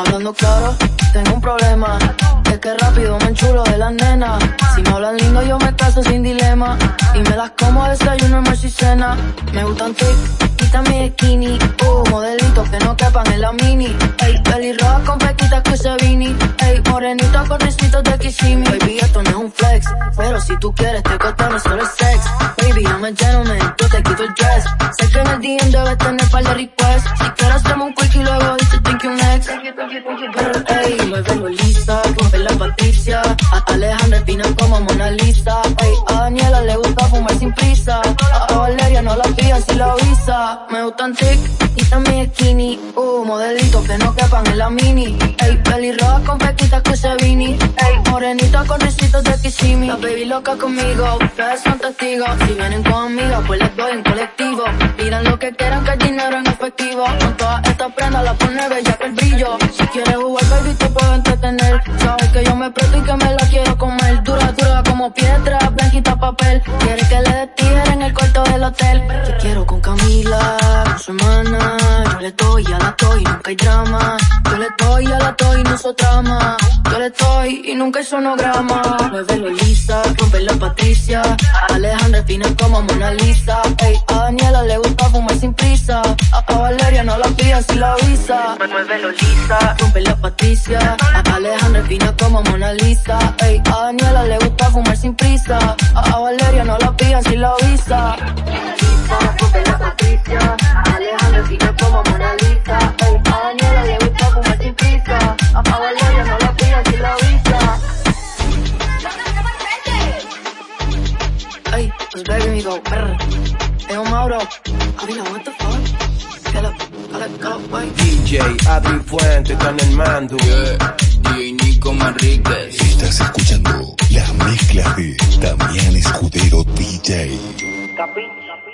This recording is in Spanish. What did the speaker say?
hablando claro, tengo un problema. Es que rápido me enchulo de las nenas. Si me hablan lindo, yo me caso sin dilema. Y me las como desayuno, almuerzo y cena. Me gustan quita mi skinny. Uh, modelitos que no quepan en la mini. Ey, pelirroja con pequitas que se vini. Ey, morenita con risitos de Kissimmee. Baby, esto no es un flex. Pero si tú quieres, te no solo el sex. Baby, I'm a gentleman, DM debes tener par de requests. Si quieres, hacemos un quick y luego dice thank you next. Ey, muévelo lisa, rompe la Patricia. A Alejandra Pina como Mona Lisa. Si la avisa. Me gustan tic y también skinny. Uh, modelitos que no quepan en la mini. Ey, pelirroja con pequitas que se vini. Ey, morenita con risitos de Kissimmee. La baby loca conmigo, ustedes son testigos. Si vienen con amigas, pues les doy en colectivo. Pidan lo que quieran, que el dinero en efectivo. Con todas estas prendas la pone bella que brillo. Si quieres jugar, baby, te puedo entretener. Sabes que yo me presto y que me la quiero comer. Dura, dura como piedra, blanquita papel. Quiere que le dé en el cuarto del hotel. Le doy, a la doy, nunca hay drama. Yo le doy, a la doy, no soy trama. Yo le doy y nunca hay sonograma. Muévelo lisa, rompe la Patricia. Alejandra fina como Mona Lisa. Ey, a Daniela le gusta fumar sin prisa. A, Valeria no la pida si la avisa. Muévelo lisa, rompe la Patricia. A Alejandra fina como Mona Lisa. Ey, a Daniela le gusta fumar sin prisa. A, Valeria no la pida si la avisa. Pues baby me go, brr. Hey, Mauro, Avila, what the fuck? Get up, get up, go, wait. DJ Adri Fuente está en el mando. Yeah, DJ Nico Manríquez. Estás escuchando las mezclas de Damián Escudero DJ. Capi, capi,